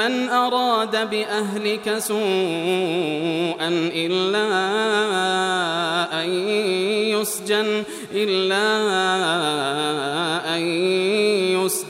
من أراد بأهلك سوءا إلا أن يسجن إلا أن يسجن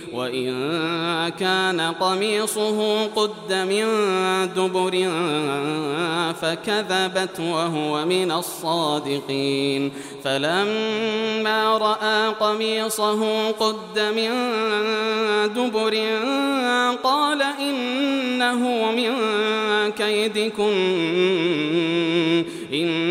وإن كان قميصه قد من دبر فكذبت وهو من الصادقين. فلما رأى قميصه قد من دبر قال إنه من كيدكن إن